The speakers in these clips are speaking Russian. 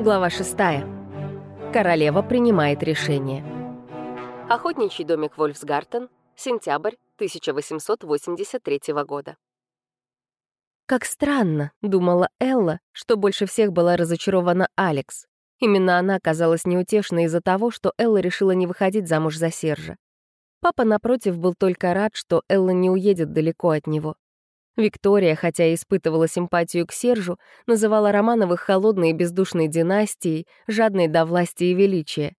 Глава 6. Королева принимает решение. Охотничий домик Вольфсгартен, сентябрь 1883 года. Как странно, думала Элла, что больше всех была разочарована Алекс. Именно она казалась неутешной из-за того, что Элла решила не выходить замуж за Сержа. Папа, напротив, был только рад, что Элла не уедет далеко от него. Виктория, хотя и испытывала симпатию к Сержу, называла Романовых холодной и бездушной династией, жадной до власти и величия.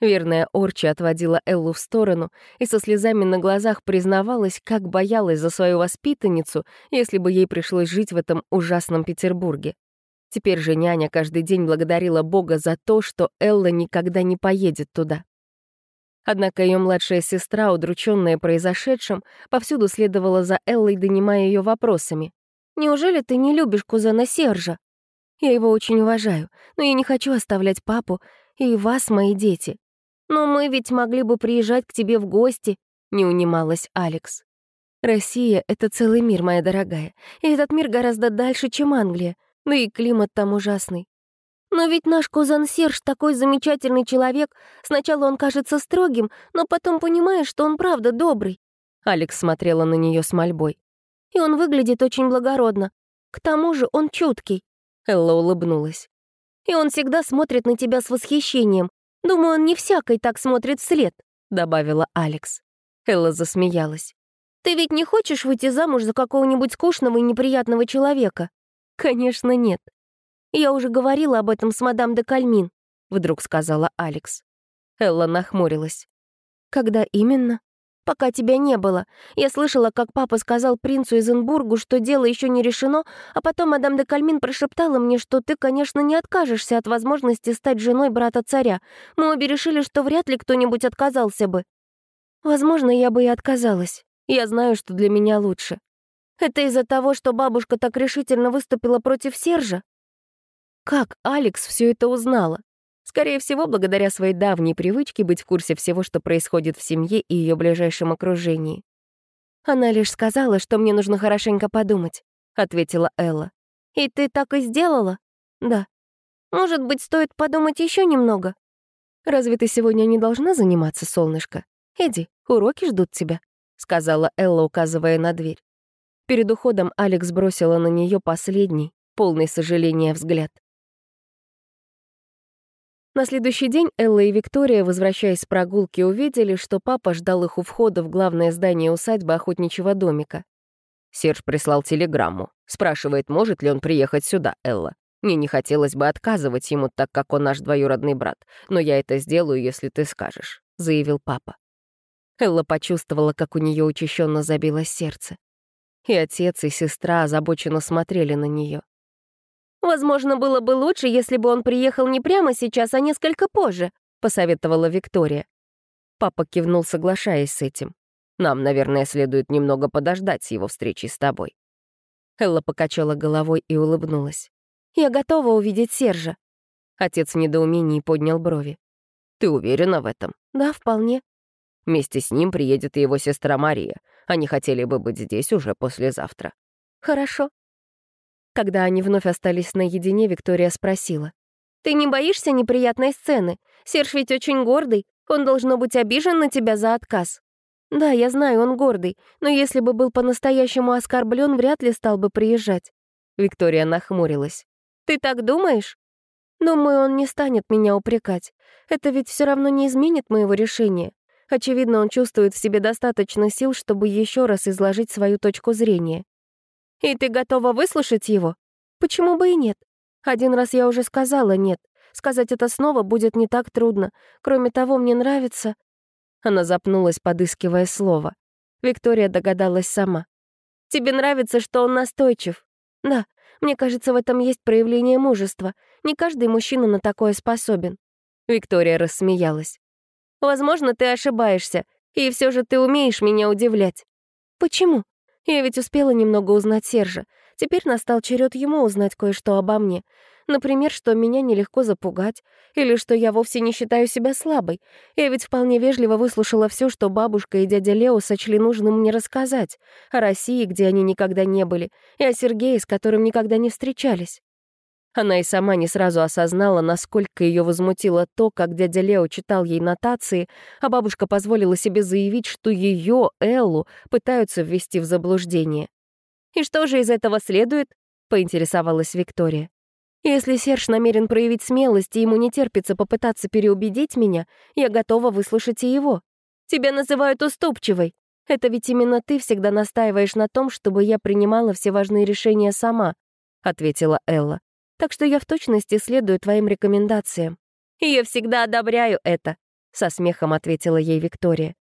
Верная Орчи отводила Эллу в сторону и со слезами на глазах признавалась, как боялась за свою воспитанницу, если бы ей пришлось жить в этом ужасном Петербурге. Теперь же няня каждый день благодарила Бога за то, что Элла никогда не поедет туда. Однако ее младшая сестра, удрученная произошедшим, повсюду следовала за Эллой, донимая ее вопросами. «Неужели ты не любишь кузена Сержа? Я его очень уважаю, но я не хочу оставлять папу и вас, мои дети. Но мы ведь могли бы приезжать к тебе в гости», — не унималась Алекс. «Россия — это целый мир, моя дорогая, и этот мир гораздо дальше, чем Англия, да и климат там ужасный. Но ведь наш кузен Серж такой замечательный человек. Сначала он кажется строгим, но потом понимаешь, что он правда добрый. Алекс смотрела на нее с мольбой. И он выглядит очень благородно. К тому же он чуткий. Элла улыбнулась. И он всегда смотрит на тебя с восхищением. Думаю, он не всякой так смотрит вслед, добавила Алекс. Элла засмеялась. Ты ведь не хочешь выйти замуж за какого-нибудь скучного и неприятного человека? Конечно, нет. «Я уже говорила об этом с мадам де Кальмин», — вдруг сказала Алекс. Элла нахмурилась. «Когда именно?» «Пока тебя не было. Я слышала, как папа сказал принцу Изенбургу, что дело еще не решено, а потом мадам де Кальмин прошептала мне, что ты, конечно, не откажешься от возможности стать женой брата царя. Мы обе решили, что вряд ли кто-нибудь отказался бы. Возможно, я бы и отказалась. Я знаю, что для меня лучше. Это из-за того, что бабушка так решительно выступила против Сержа? Как Алекс все это узнала? Скорее всего, благодаря своей давней привычке быть в курсе всего, что происходит в семье и ее ближайшем окружении. «Она лишь сказала, что мне нужно хорошенько подумать», — ответила Элла. «И ты так и сделала?» «Да». «Может быть, стоит подумать еще немного?» «Разве ты сегодня не должна заниматься, солнышко? Эдди, уроки ждут тебя», — сказала Элла, указывая на дверь. Перед уходом Алекс бросила на нее последний, полный сожаления взгляд. На следующий день Элла и Виктория, возвращаясь с прогулки, увидели, что папа ждал их у входа в главное здание усадьбы охотничьего домика. Серж прислал телеграмму. Спрашивает, может ли он приехать сюда, Элла. Мне не хотелось бы отказывать ему, так как он наш двоюродный брат, но я это сделаю, если ты скажешь», — заявил папа. Элла почувствовала, как у нее учащенно забилось сердце. И отец, и сестра озабоченно смотрели на нее. «Возможно, было бы лучше, если бы он приехал не прямо сейчас, а несколько позже», — посоветовала Виктория. Папа кивнул, соглашаясь с этим. «Нам, наверное, следует немного подождать с его встречей с тобой». Элла покачала головой и улыбнулась. «Я готова увидеть Сержа». Отец в недоумении поднял брови. «Ты уверена в этом?» «Да, вполне». Вместе с ним приедет и его сестра Мария. Они хотели бы быть здесь уже послезавтра. «Хорошо», когда они вновь остались наедине, Виктория спросила. «Ты не боишься неприятной сцены? Серж ведь очень гордый. Он должно быть обижен на тебя за отказ». «Да, я знаю, он гордый, но если бы был по-настоящему оскорблен, вряд ли стал бы приезжать». Виктория нахмурилась. «Ты так думаешь?» «Думаю, он не станет меня упрекать. Это ведь все равно не изменит моего решения. Очевидно, он чувствует в себе достаточно сил, чтобы еще раз изложить свою точку зрения. И ты готова выслушать его? Почему бы и нет? Один раз я уже сказала «нет». Сказать это снова будет не так трудно. Кроме того, мне нравится...» Она запнулась, подыскивая слово. Виктория догадалась сама. «Тебе нравится, что он настойчив?» «Да, мне кажется, в этом есть проявление мужества. Не каждый мужчина на такое способен». Виктория рассмеялась. «Возможно, ты ошибаешься, и все же ты умеешь меня удивлять». «Почему?» Я ведь успела немного узнать Сержа. Теперь настал черед ему узнать кое-что обо мне. Например, что меня нелегко запугать, или что я вовсе не считаю себя слабой. Я ведь вполне вежливо выслушала все, что бабушка и дядя Лео сочли нужным мне рассказать. О России, где они никогда не были, и о Сергее, с которым никогда не встречались. Она и сама не сразу осознала, насколько ее возмутило то, как дядя Лео читал ей нотации, а бабушка позволила себе заявить, что ее, Эллу, пытаются ввести в заблуждение. «И что же из этого следует?» — поинтересовалась Виктория. «Если Серж намерен проявить смелость, и ему не терпится попытаться переубедить меня, я готова выслушать и его. Тебя называют уступчивой. Это ведь именно ты всегда настаиваешь на том, чтобы я принимала все важные решения сама», — ответила Элла так что я в точности следую твоим рекомендациям. Я всегда одобряю это», — со смехом ответила ей Виктория.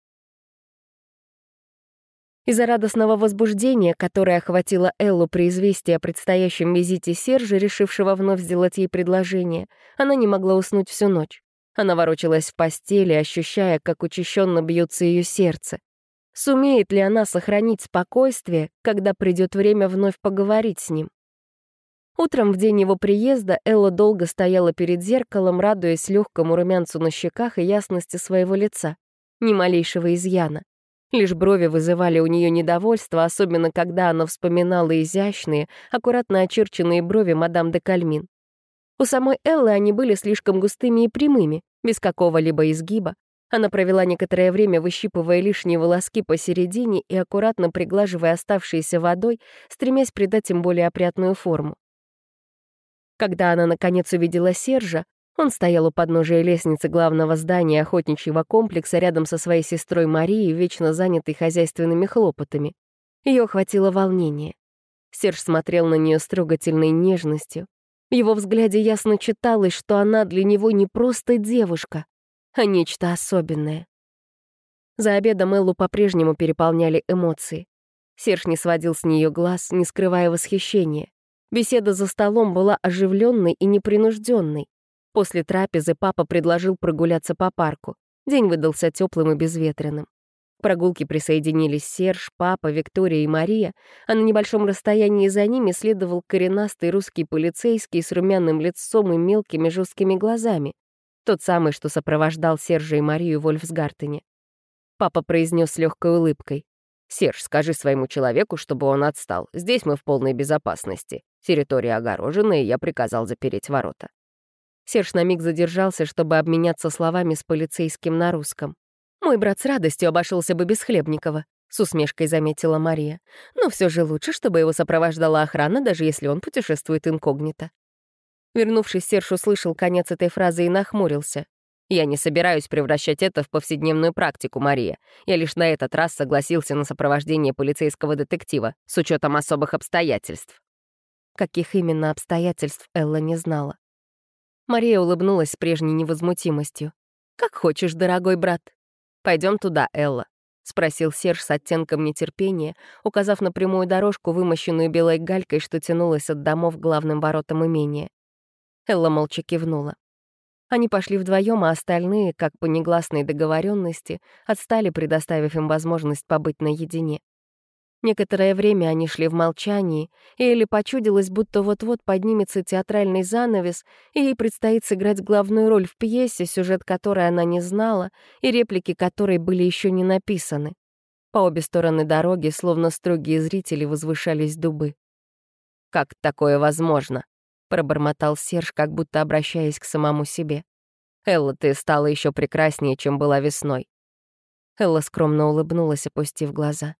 Из-за радостного возбуждения, которое охватило Эллу при известии о предстоящем визите Сержа, решившего вновь сделать ей предложение, она не могла уснуть всю ночь. Она ворочалась в постели, ощущая, как учащенно бьется ее сердце. Сумеет ли она сохранить спокойствие, когда придет время вновь поговорить с ним? Утром в день его приезда Элла долго стояла перед зеркалом, радуясь легкому румянцу на щеках и ясности своего лица. Ни малейшего изъяна. Лишь брови вызывали у нее недовольство, особенно когда она вспоминала изящные, аккуратно очерченные брови мадам де Кальмин. У самой Эллы они были слишком густыми и прямыми, без какого-либо изгиба. Она провела некоторое время, выщипывая лишние волоски посередине и аккуратно приглаживая оставшиеся водой, стремясь придать им более опрятную форму. Когда она, наконец, увидела Сержа, он стоял у подножия лестницы главного здания охотничьего комплекса рядом со своей сестрой Марией, вечно занятой хозяйственными хлопотами. Ее охватило волнение. Серж смотрел на нее с трогательной нежностью. В его взгляде ясно читалось, что она для него не просто девушка, а нечто особенное. За обедом Эллу по-прежнему переполняли эмоции. Серж не сводил с нее глаз, не скрывая восхищения. Беседа за столом была оживленной и непринужденной. После трапезы папа предложил прогуляться по парку. День выдался теплым и безветренным. К прогулке присоединились Серж, папа, Виктория и Мария, а на небольшом расстоянии за ними следовал коренастый русский полицейский с румяным лицом и мелкими жесткими глазами. Тот самый, что сопровождал Сержа и Марию в Вольфсгартене. Папа произнес с легкой улыбкой. «Серж, скажи своему человеку, чтобы он отстал. Здесь мы в полной безопасности. Территория огорожена, и я приказал запереть ворота. Серж на миг задержался, чтобы обменяться словами с полицейским на русском. «Мой брат с радостью обошелся бы без Хлебникова», — с усмешкой заметила Мария. «Но все же лучше, чтобы его сопровождала охрана, даже если он путешествует инкогнито». Вернувшись, Серж услышал конец этой фразы и нахмурился. «Я не собираюсь превращать это в повседневную практику, Мария. Я лишь на этот раз согласился на сопровождение полицейского детектива с учетом особых обстоятельств». Каких именно обстоятельств Элла не знала. Мария улыбнулась с прежней невозмутимостью. «Как хочешь, дорогой брат. Пойдем туда, Элла», — спросил Серж с оттенком нетерпения, указав на прямую дорожку, вымощенную белой галькой, что тянулась от домов к главным воротам имения. Элла молча кивнула. Они пошли вдвоем, а остальные, как по негласной договоренности, отстали, предоставив им возможность побыть наедине. Некоторое время они шли в молчании, и Элли почудилось, будто вот-вот поднимется театральный занавес, и ей предстоит сыграть главную роль в пьесе, сюжет которой она не знала, и реплики которой были еще не написаны. По обе стороны дороги, словно строгие зрители, возвышались дубы. «Как такое возможно?» — пробормотал Серж, как будто обращаясь к самому себе. «Элла, ты стала еще прекраснее, чем была весной». Элла скромно улыбнулась, опустив глаза.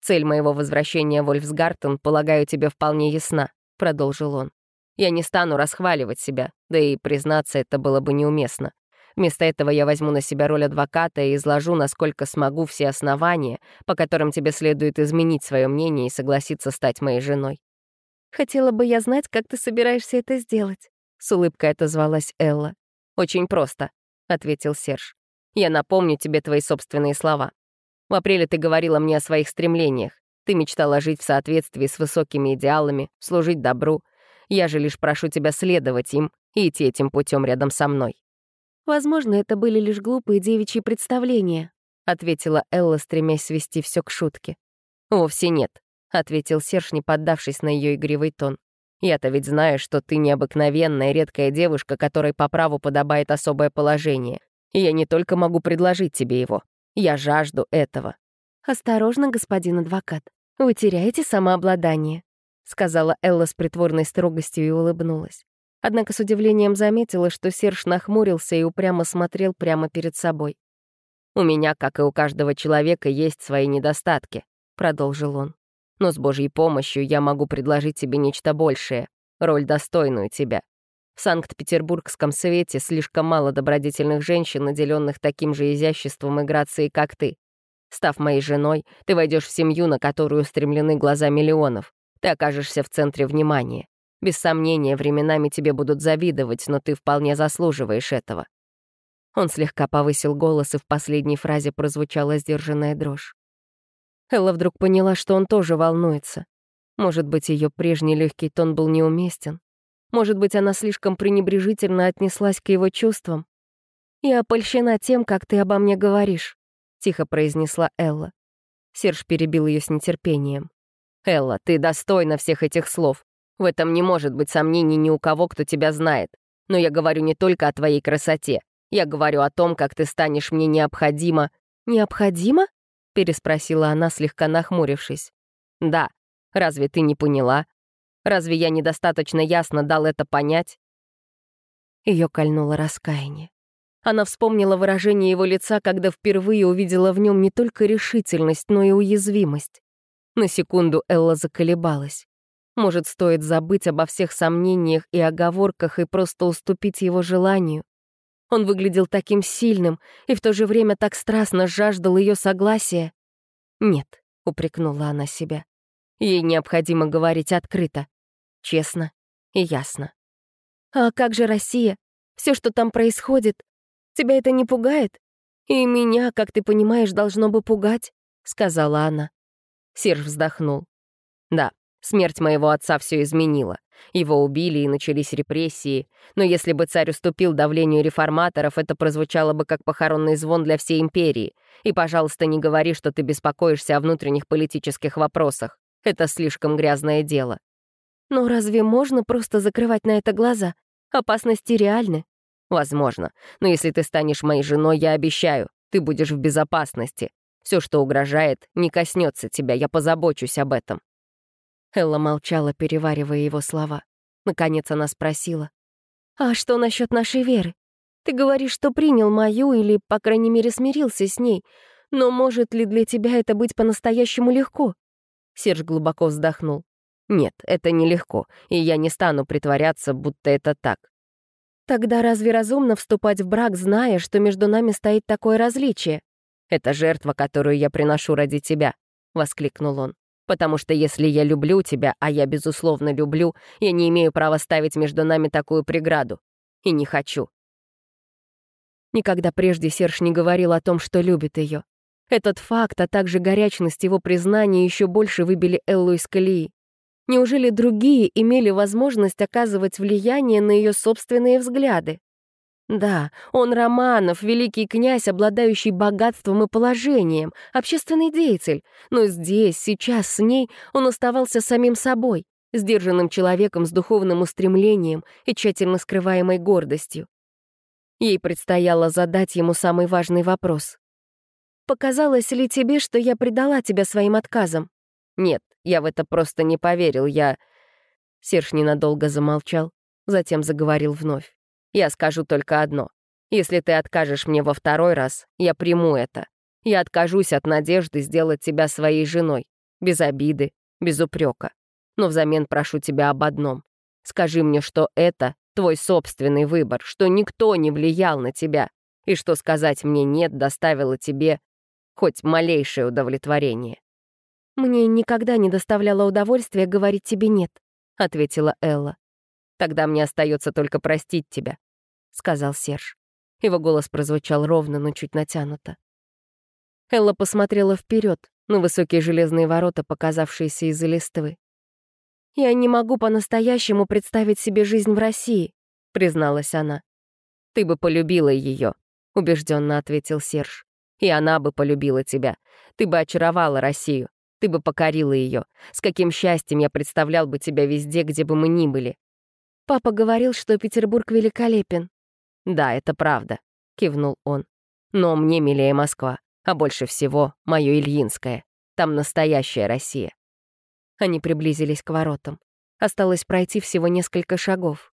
«Цель моего возвращения в Вольфсгартен, полагаю, тебе вполне ясна», — продолжил он. «Я не стану расхваливать себя, да и, признаться, это было бы неуместно. Вместо этого я возьму на себя роль адвоката и изложу, насколько смогу, все основания, по которым тебе следует изменить свое мнение и согласиться стать моей женой». «Хотела бы я знать, как ты собираешься это сделать», — с улыбкой отозвалась Элла. «Очень просто», — ответил Серж. «Я напомню тебе твои собственные слова. В апреле ты говорила мне о своих стремлениях. Ты мечтала жить в соответствии с высокими идеалами, служить добру. Я же лишь прошу тебя следовать им и идти этим путем рядом со мной». «Возможно, это были лишь глупые девичьи представления», — ответила Элла, стремясь свести все к шутке. «Вовсе нет», — ответил Серж, не поддавшись на ее игривый тон. «Я-то ведь знаю, что ты необыкновенная, редкая девушка, которой по праву подобает особое положение. И я не только могу предложить тебе его, я жажду этого. Осторожно, господин адвокат. Вы теряете самообладание. — сказала Элла с притворной строгостью и улыбнулась. Однако с удивлением заметила, что Серж нахмурился и упрямо смотрел прямо перед собой. «У меня, как и у каждого человека, есть свои недостатки», — продолжил он. «Но с Божьей помощью я могу предложить тебе нечто большее, роль достойную тебя. В Санкт-Петербургском свете слишком мало добродетельных женщин, наделенных таким же изяществом и грацией, как ты. Став моей женой, ты войдешь в семью, на которую устремлены глаза миллионов. Ты окажешься в центре внимания. Без сомнения, временами тебе будут завидовать, но ты вполне заслуживаешь этого». Он слегка повысил голос, и в последней фразе прозвучала сдержанная дрожь. Элла вдруг поняла, что он тоже волнуется. Может быть, ее прежний легкий тон был неуместен. Может быть, она слишком пренебрежительно отнеслась к его чувствам. «Я опольщена тем, как ты обо мне говоришь», — тихо произнесла Элла. Серж перебил ее с нетерпением. «Элла, ты достойна всех этих слов. В этом не может быть сомнений ни у кого, кто тебя знает. Но я говорю не только о твоей красоте. Я говорю о том, как ты станешь мне необходима». «Необходимо?» — переспросила она, слегка нахмурившись. «Да. Разве ты не поняла? Разве я недостаточно ясно дал это понять?» Ее кольнуло раскаяние. Она вспомнила выражение его лица, когда впервые увидела в нем не только решительность, но и уязвимость. На секунду Элла заколебалась. Может, стоит забыть обо всех сомнениях и оговорках и просто уступить его желанию? Он выглядел таким сильным и в то же время так страстно жаждал ее согласия. «Нет», — упрекнула она себя. Ей необходимо говорить открыто, честно и ясно. «А как же Россия? Все, что там происходит, тебя это не пугает? И меня, как ты понимаешь, должно бы пугать», — сказала она. Серж вздохнул. «Да, Смерть моего отца все изменила. Его убили и начались репрессии. Но если бы царь уступил давлению реформаторов, это прозвучало бы как похоронный звон для всей империи. И, пожалуйста, не говори, что ты беспокоишься о внутренних политических вопросах. Это слишком грязное дело. Но разве можно просто закрывать на это глаза? Опасности реальны. Возможно. Но если ты станешь моей женой, я обещаю, ты будешь в безопасности. Все, что угрожает, не коснется тебя, я позабочусь об этом. Элла молчала, переваривая его слова. Наконец она спросила. «А что насчет нашей веры? Ты говоришь, что принял мою или, по крайней мере, смирился с ней. Но может ли для тебя это быть по-настоящему легко?» Серж глубоко вздохнул. «Нет, это нелегко, и я не стану притворяться, будто это так». «Тогда разве разумно вступать в брак, зная, что между нами стоит такое различие?» «Это жертва, которую я приношу ради тебя», — воскликнул он. Потому что если я люблю тебя, а я, безусловно, люблю, я не имею права ставить между нами такую преграду. И не хочу. Никогда прежде Серж не говорил о том, что любит ее. Этот факт, а также горячность его признания еще больше выбили Эллу из колеи. Неужели другие имели возможность оказывать влияние на ее собственные взгляды? Да, он Романов, великий князь, обладающий богатством и положением, общественный деятель, но здесь, сейчас с ней он оставался самим собой, сдержанным человеком с духовным устремлением и тщательно скрываемой гордостью. Ей предстояло задать ему самый важный вопрос. «Показалось ли тебе, что я предала тебя своим отказом?» «Нет, я в это просто не поверил, я...» Серж ненадолго замолчал, затем заговорил вновь. Я скажу только одно. Если ты откажешь мне во второй раз, я приму это. Я откажусь от надежды сделать тебя своей женой. Без обиды, без упрека. Но взамен прошу тебя об одном. Скажи мне, что это твой собственный выбор, что никто не влиял на тебя, и что сказать мне «нет» доставило тебе хоть малейшее удовлетворение. «Мне никогда не доставляло удовольствия говорить тебе «нет», — ответила Элла. Тогда мне остается только простить тебя», — сказал Серж. Его голос прозвучал ровно, но чуть натянуто. Элла посмотрела вперед на высокие железные ворота, показавшиеся из-за листвы. «Я не могу по-настоящему представить себе жизнь в России», — призналась она. «Ты бы полюбила ее», — убежденно ответил Серж. «И она бы полюбила тебя. Ты бы очаровала Россию. Ты бы покорила ее. С каким счастьем я представлял бы тебя везде, где бы мы ни были. Папа говорил, что Петербург великолепен. «Да, это правда», — кивнул он. «Но мне милее Москва, а больше всего мое Ильинское. Там настоящая Россия». Они приблизились к воротам. Осталось пройти всего несколько шагов.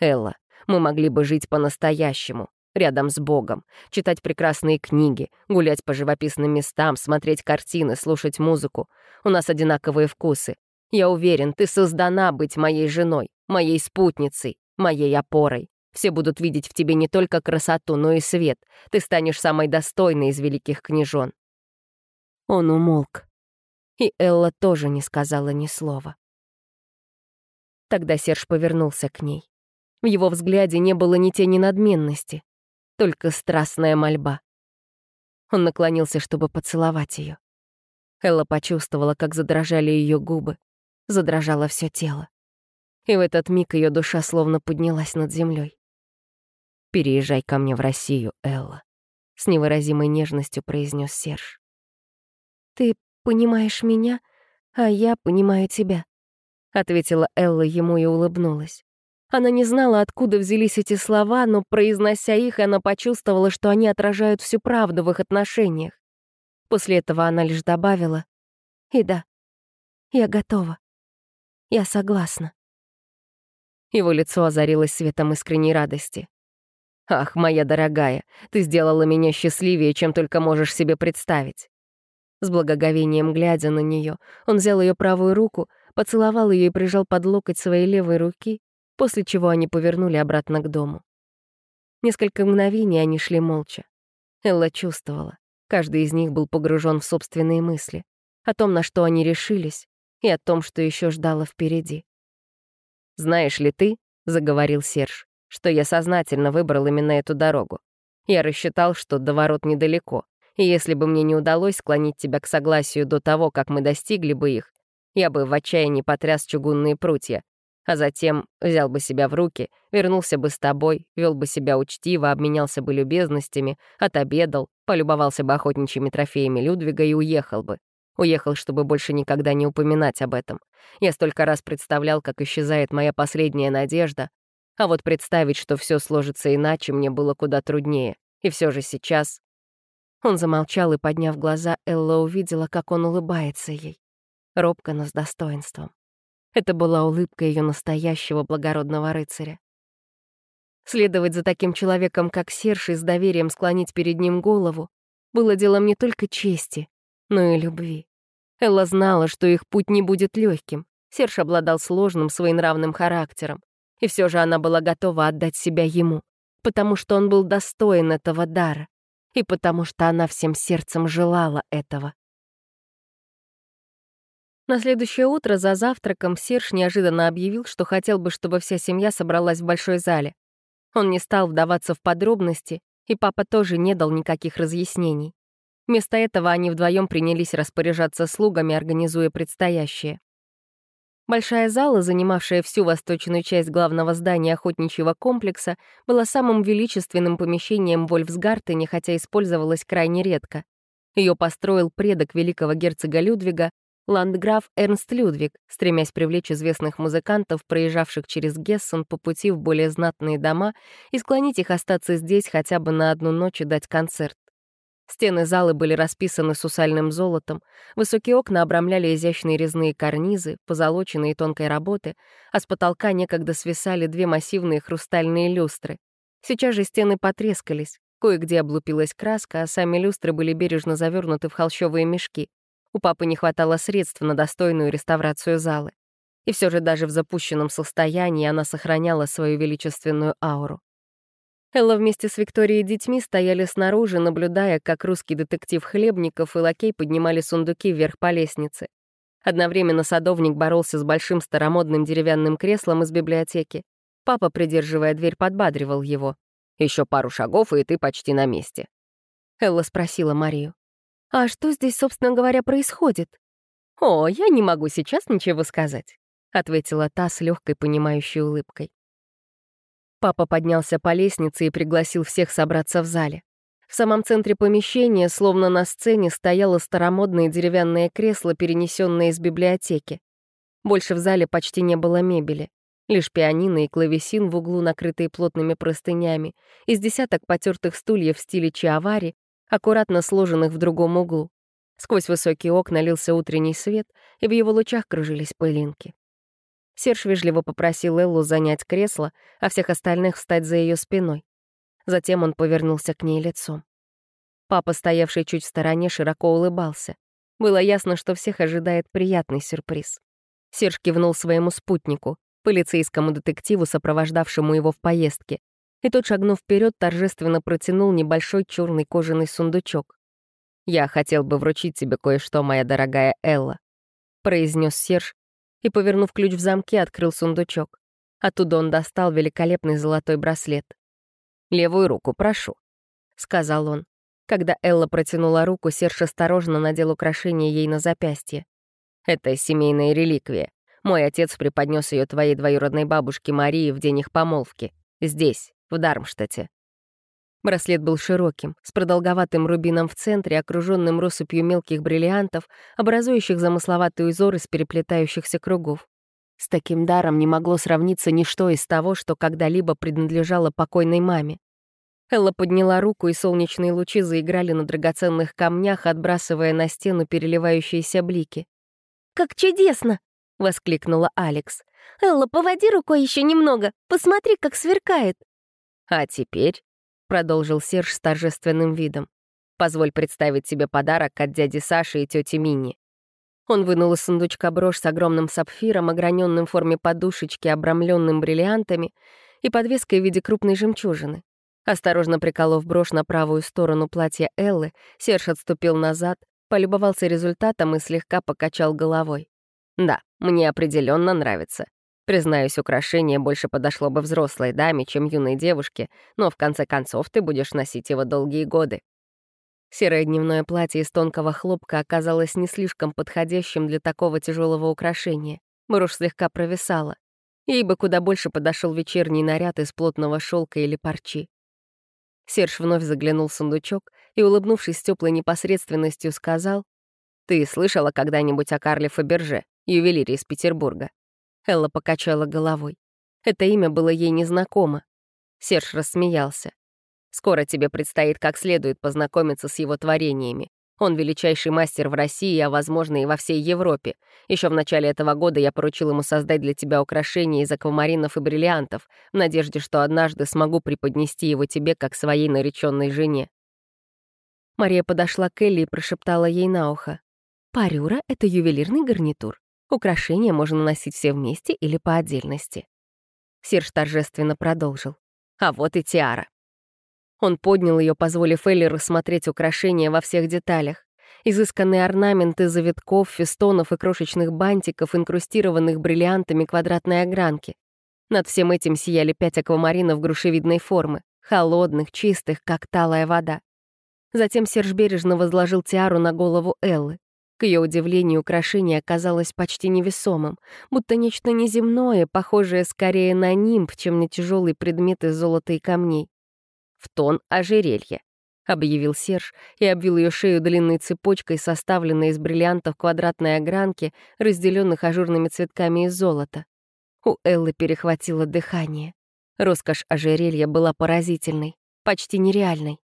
«Элла, мы могли бы жить по-настоящему, рядом с Богом, читать прекрасные книги, гулять по живописным местам, смотреть картины, слушать музыку. У нас одинаковые вкусы. Я уверен, ты создана быть моей женой, моей спутницей, моей опорой. Все будут видеть в тебе не только красоту, но и свет. Ты станешь самой достойной из великих княжон». Он умолк. И Элла тоже не сказала ни слова. Тогда Серж повернулся к ней. В его взгляде не было ни тени надменности, только страстная мольба. Он наклонился, чтобы поцеловать ее. Элла почувствовала, как задрожали ее губы, задрожало все тело. И в этот миг ее душа словно поднялась над землей. «Переезжай ко мне в Россию, Элла», — с невыразимой нежностью произнес Серж. «Ты понимаешь меня, а я понимаю тебя», — ответила Элла ему и улыбнулась. Она не знала, откуда взялись эти слова, но, произнося их, она почувствовала, что они отражают всю правду в их отношениях. После этого она лишь добавила «И да, я готова. Я согласна». Его лицо озарилось светом искренней радости. «Ах, моя дорогая, ты сделала меня счастливее, чем только можешь себе представить». С благоговением глядя на нее, он взял ее правую руку, поцеловал ее и прижал под локоть своей левой руки, после чего они повернули обратно к дому. Несколько мгновений они шли молча. Элла чувствовала. Каждый из них был погружен в собственные мысли. О том, на что они решились, и о том, что еще ждало впереди. «Знаешь ли ты, — заговорил Серж, — что я сознательно выбрал именно эту дорогу. Я рассчитал, что до ворот недалеко, и если бы мне не удалось склонить тебя к согласию до того, как мы достигли бы их, я бы в отчаянии потряс чугунные прутья, а затем взял бы себя в руки, вернулся бы с тобой, вел бы себя учтиво, обменялся бы любезностями, отобедал, полюбовался бы охотничьими трофеями Людвига и уехал бы. Уехал, чтобы больше никогда не упоминать об этом. Я столько раз представлял, как исчезает моя последняя надежда, а вот представить, что все сложится иначе, мне было куда труднее. И все же сейчас... Он замолчал и, подняв глаза, Элла увидела, как он улыбается ей. Робко, но с достоинством. Это была улыбка ее настоящего благородного рыцаря. Следовать за таким человеком, как Серж, и с доверием склонить перед ним голову, было делом не только чести, но и любви. Элла знала, что их путь не будет легким. Серж обладал сложным своенравным характером, и все же она была готова отдать себя ему, потому что он был достоин этого дара, и потому что она всем сердцем желала этого. На следующее утро за завтраком Серж неожиданно объявил, что хотел бы, чтобы вся семья собралась в большой зале. Он не стал вдаваться в подробности, и папа тоже не дал никаких разъяснений. Вместо этого они вдвоем принялись распоряжаться слугами, организуя предстоящее. Большая зала, занимавшая всю восточную часть главного здания охотничьего комплекса, была самым величественным помещением Вольфсгартене, хотя использовалась крайне редко. Ее построил предок великого герцога Людвига, ландграф Эрнст Людвиг, стремясь привлечь известных музыкантов, проезжавших через Гессен по пути в более знатные дома, и склонить их остаться здесь хотя бы на одну ночь и дать концерт. Стены залы были расписаны сусальным золотом, высокие окна обрамляли изящные резные карнизы, позолоченные тонкой работы, а с потолка некогда свисали две массивные хрустальные люстры. Сейчас же стены потрескались, кое-где облупилась краска, а сами люстры были бережно завернуты в холщовые мешки. У папы не хватало средств на достойную реставрацию залы. И все же даже в запущенном состоянии она сохраняла свою величественную ауру. Элла вместе с Викторией и детьми стояли снаружи, наблюдая, как русский детектив Хлебников и лакей поднимали сундуки вверх по лестнице. Одновременно садовник боролся с большим старомодным деревянным креслом из библиотеки. Папа, придерживая дверь, подбадривал его. Еще пару шагов, и ты почти на месте». Элла спросила Марию. А что здесь, собственно говоря, происходит? О, я не могу сейчас ничего сказать, ответила та с легкой понимающей улыбкой. Папа поднялся по лестнице и пригласил всех собраться в зале. В самом центре помещения, словно на сцене, стояло старомодное деревянное кресло, перенесенное из библиотеки. Больше в зале почти не было мебели. Лишь пианино и клавесин в углу, накрытые плотными простынями, из десяток потертых стульев в стиле чиавари аккуратно сложенных в другом углу. Сквозь высокие окна лился утренний свет, и в его лучах кружились пылинки. Серж вежливо попросил Эллу занять кресло, а всех остальных встать за ее спиной. Затем он повернулся к ней лицом. Папа, стоявший чуть в стороне, широко улыбался. Было ясно, что всех ожидает приятный сюрприз. Серж кивнул своему спутнику, полицейскому детективу, сопровождавшему его в поездке, и тот, шагнув вперед, торжественно протянул небольшой черный кожаный сундучок. «Я хотел бы вручить тебе кое-что, моя дорогая Элла», — произнес Серж, и, повернув ключ в замке, открыл сундучок. Оттуда он достал великолепный золотой браслет. «Левую руку, прошу», — сказал он. Когда Элла протянула руку, Серж осторожно надел украшение ей на запястье. «Это семейная реликвия. Мой отец преподнес ее твоей двоюродной бабушке Марии в день их помолвки. Здесь, в Дармштадте». Браслет был широким, с продолговатым рубином в центре, окруженным россыпью мелких бриллиантов, образующих замысловатый узор из переплетающихся кругов. С таким даром не могло сравниться ничто из того, что когда-либо принадлежало покойной маме. Элла подняла руку, и солнечные лучи заиграли на драгоценных камнях, отбрасывая на стену переливающиеся блики. «Как чудесно!» — воскликнула Алекс. «Элла, поводи рукой еще немного, посмотри, как сверкает!» «А теперь», — продолжил Серж с торжественным видом, «позволь представить тебе подарок от дяди Саши и тети Мини». Он вынул из сундучка брошь с огромным сапфиром, ограненным в форме подушечки, обрамленным бриллиантами и подвеской в виде крупной жемчужины. Осторожно приколов брошь на правую сторону платья Эллы, Серж отступил назад, полюбовался результатом и слегка покачал головой. «Да, мне определенно нравится. Признаюсь, украшение больше подошло бы взрослой даме, чем юной девушке, но в конце концов ты будешь носить его долгие годы». Серое дневное платье из тонкого хлопка оказалось не слишком подходящим для такого тяжелого украшения. Брошь слегка провисала. Ей бы куда больше подошел вечерний наряд из плотного шелка или парчи. Серж вновь заглянул в сундучок и, улыбнувшись теплой непосредственностью, сказал, «Ты слышала когда-нибудь о Карле Фаберже, ювелире из Петербурга?» Элла покачала головой. Это имя было ей незнакомо. Серж рассмеялся. «Скоро тебе предстоит как следует познакомиться с его творениями. Он величайший мастер в России, а, возможно, и во всей Европе. Еще в начале этого года я поручил ему создать для тебя украшение из аквамаринов и бриллиантов, в надежде, что однажды смогу преподнести его тебе как своей нареченной жене». Мария подошла к Элли и прошептала ей на ухо. «Парюра — это ювелирный гарнитур. Украшения можно носить все вместе или по отдельности». Серж торжественно продолжил. «А вот и тиара. Он поднял ее, позволив Элли рассмотреть украшения во всех деталях. Изысканные орнаменты завитков, фестонов и крошечных бантиков, инкрустированных бриллиантами квадратной огранки. Над всем этим сияли пять аквамаринов грушевидной формы, холодных, чистых, как талая вода. Затем Серж бережно возложил тиару на голову Эллы. К ее удивлению, украшение оказалось почти невесомым, будто нечто неземное, похожее скорее на нимб, чем на тяжелый предмет из золота и камней в тон ожерелье», — объявил Серж и обвил ее шею длинной цепочкой, составленной из бриллиантов квадратной огранки, разделенных ажурными цветками из золота. У Эллы перехватило дыхание. Роскошь ожерелья была поразительной, почти нереальной.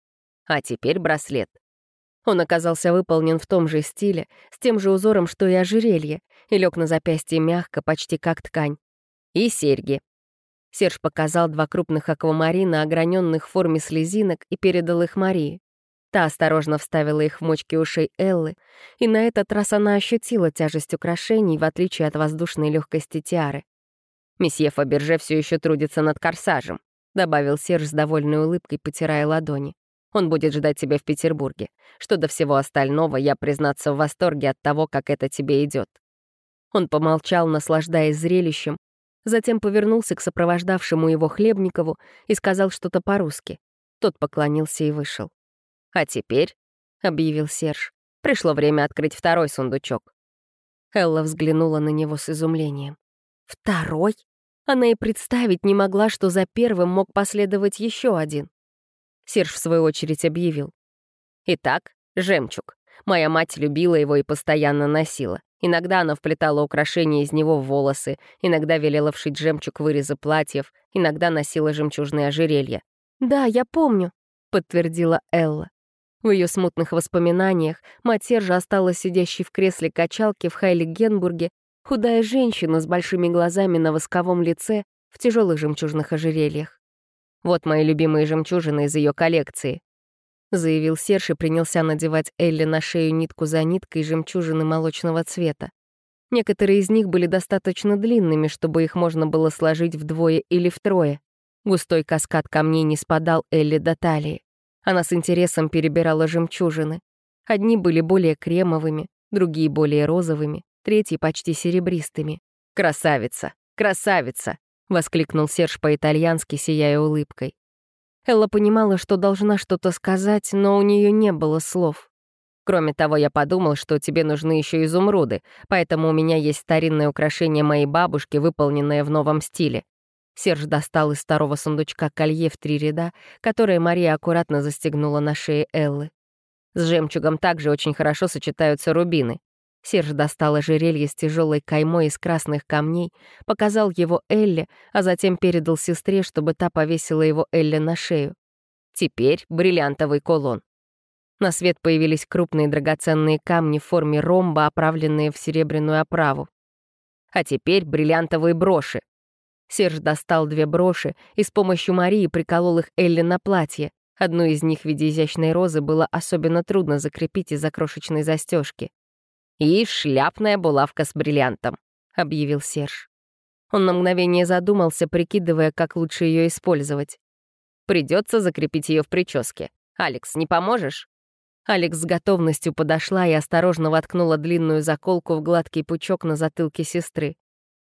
А теперь браслет. Он оказался выполнен в том же стиле, с тем же узором, что и ожерелье, и лег на запястье мягко, почти как ткань. И серьги. Серж показал два крупных аквамарина, ограненных в форме слезинок, и передал их Марии. Та осторожно вставила их в мочки ушей Эллы, и на этот раз она ощутила тяжесть украшений, в отличие от воздушной легкости тиары. «Месье Фаберже все еще трудится над корсажем», — добавил Серж с довольной улыбкой, потирая ладони. «Он будет ждать тебя в Петербурге. Что до всего остального, я, признаться, в восторге от того, как это тебе идет. Он помолчал, наслаждаясь зрелищем, затем повернулся к сопровождавшему его Хлебникову и сказал что-то по-русски. Тот поклонился и вышел. «А теперь», — объявил Серж, — «пришло время открыть второй сундучок». Элла взглянула на него с изумлением. «Второй?» Она и представить не могла, что за первым мог последовать еще один. Серж, в свою очередь, объявил. «Итак, жемчуг. Моя мать любила его и постоянно носила. Иногда она вплетала украшения из него в волосы, иногда велела вшить жемчуг вырезы платьев, иногда носила жемчужные ожерелья. «Да, я помню», — подтвердила Элла. В ее смутных воспоминаниях мать Сержа осталась сидящей в кресле качалки в Хайле-Генбурге, худая женщина с большими глазами на восковом лице в тяжелых жемчужных ожерельях. «Вот мои любимые жемчужины из ее коллекции», — заявил Серж и принялся надевать Элли на шею нитку за ниткой жемчужины молочного цвета. Некоторые из них были достаточно длинными, чтобы их можно было сложить вдвое или втрое. Густой каскад камней не спадал Элли до талии. Она с интересом перебирала жемчужины. Одни были более кремовыми, другие более розовыми, третьи почти серебристыми. «Красавица! Красавица!» — воскликнул Серж по-итальянски, сияя улыбкой. Элла понимала, что должна что-то сказать, но у нее не было слов. Кроме того, я подумал, что тебе нужны еще изумруды, поэтому у меня есть старинное украшение моей бабушки, выполненное в новом стиле. Серж достал из старого сундучка колье в три ряда, которое Мария аккуратно застегнула на шее Эллы. С жемчугом также очень хорошо сочетаются рубины. Серж достал ожерелье с тяжелой каймой из красных камней, показал его Элле, а затем передал сестре, чтобы та повесила его Элле на шею. Теперь бриллиантовый кулон. На свет появились крупные драгоценные камни в форме ромба, оправленные в серебряную оправу. А теперь бриллиантовые броши, Серж достал две броши и с помощью Марии приколол их Элли на платье. Одну из них в виде изящной розы было особенно трудно закрепить из-за крошечной застежки. «И шляпная булавка с бриллиантом», — объявил Серж. Он на мгновение задумался, прикидывая, как лучше ее использовать. Придется закрепить ее в прическе. «Алекс, не поможешь?» Алекс с готовностью подошла и осторожно воткнула длинную заколку в гладкий пучок на затылке сестры.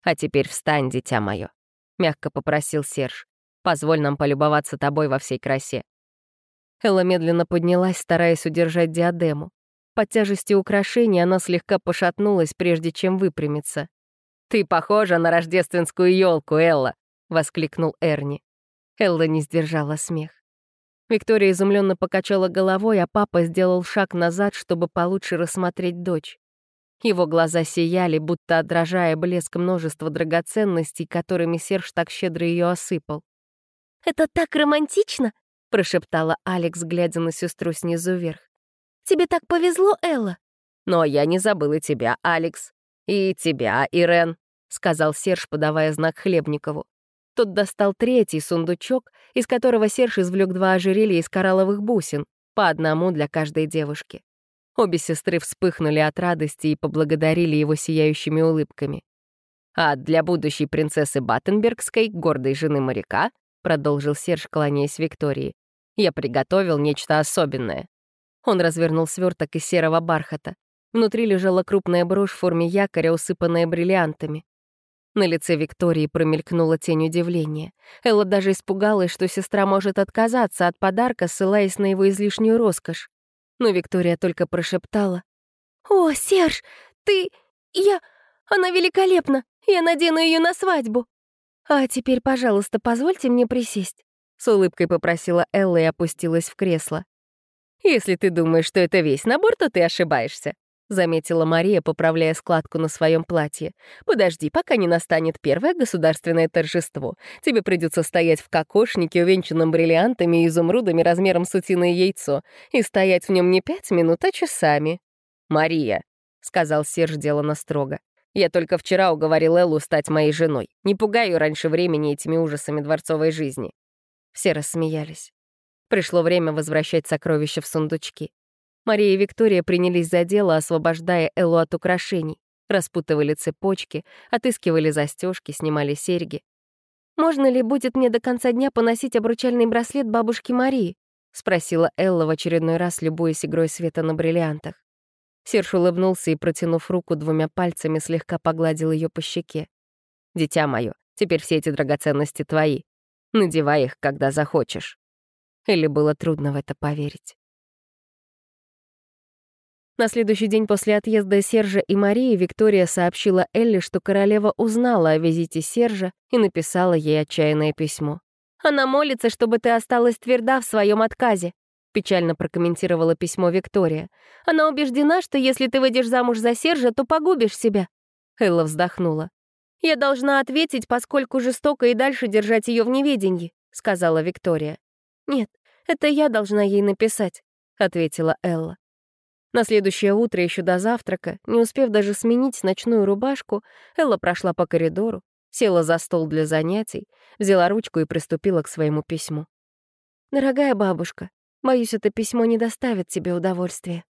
«А теперь встань, дитя мое», — мягко попросил Серж. «Позволь нам полюбоваться тобой во всей красе». Элла медленно поднялась, стараясь удержать диадему. Под тяжестью украшений она слегка пошатнулась, прежде чем выпрямиться. «Ты похожа на рождественскую елку, Элла!» — воскликнул Эрни. Элла не сдержала смех. Виктория изумленно покачала головой, а папа сделал шаг назад, чтобы получше рассмотреть дочь. Его глаза сияли, будто отражая блеск множества драгоценностей, которыми Серж так щедро ее осыпал. «Это так романтично!» — прошептала Алекс, глядя на сестру снизу вверх. «Тебе так повезло, Элла!» «Но я не забыла тебя, Алекс. И тебя, Ирен», — сказал Серж, подавая знак Хлебникову. Тот достал третий сундучок, из которого Серж извлек два ожерелья из коралловых бусин, по одному для каждой девушки. Обе сестры вспыхнули от радости и поблагодарили его сияющими улыбками. «А для будущей принцессы Баттенбергской, гордой жены моряка», продолжил Серж, кланяясь Виктории, «я приготовил нечто особенное». Он развернул сверток из серого бархата. Внутри лежала крупная брошь в форме якоря, усыпанная бриллиантами. На лице Виктории промелькнула тень удивления. Элла даже испугалась, что сестра может отказаться от подарка, ссылаясь на его излишнюю роскошь но Виктория только прошептала. «О, Серж, ты... я... она великолепна! Я надену ее на свадьбу!» «А теперь, пожалуйста, позвольте мне присесть», — с улыбкой попросила Элла и опустилась в кресло. «Если ты думаешь, что это весь набор, то ты ошибаешься», — заметила Мария, поправляя складку на своем платье. «Подожди, пока не настанет первое государственное торжество. Тебе придется стоять в кокошнике, увенчанном бриллиантами и изумрудами размером с утиное яйцо, и стоять в нем не пять минут, а часами». «Мария», — сказал Серж делано строго, «я только вчера уговорил Эллу стать моей женой. Не пугай ее раньше времени этими ужасами дворцовой жизни». Все рассмеялись. Пришло время возвращать сокровища в сундучки. Мария и Виктория принялись за дело, освобождая Эллу от украшений. Распутывали цепочки, отыскивали застежки, снимали серьги. «Можно ли будет мне до конца дня поносить обручальный браслет бабушки Марии?» — спросила Элла в очередной раз, любуясь игрой света на бриллиантах. Серж улыбнулся и, протянув руку двумя пальцами, слегка погладил ее по щеке. «Дитя мое, теперь все эти драгоценности твои. Надевай их, когда захочешь». Элли было трудно в это поверить. На следующий день после отъезда Сержа и Марии Виктория сообщила Элли, что королева узнала о визите Сержа и написала ей отчаянное письмо. «Она молится, чтобы ты осталась тверда в своем отказе», печально прокомментировала письмо Виктория. «Она убеждена, что если ты выйдешь замуж за Сержа, то погубишь себя». Элла вздохнула. «Я должна ответить, поскольку жестоко и дальше держать ее в неведении», сказала Виктория. «Нет, это я должна ей написать. — ответила Элла. На следующее утро, еще до завтрака, не успев даже сменить ночную рубашку, Элла прошла по коридору, села за стол для занятий, взяла ручку и приступила к своему письму. «Дорогая бабушка, боюсь, это письмо не доставит тебе удовольствия.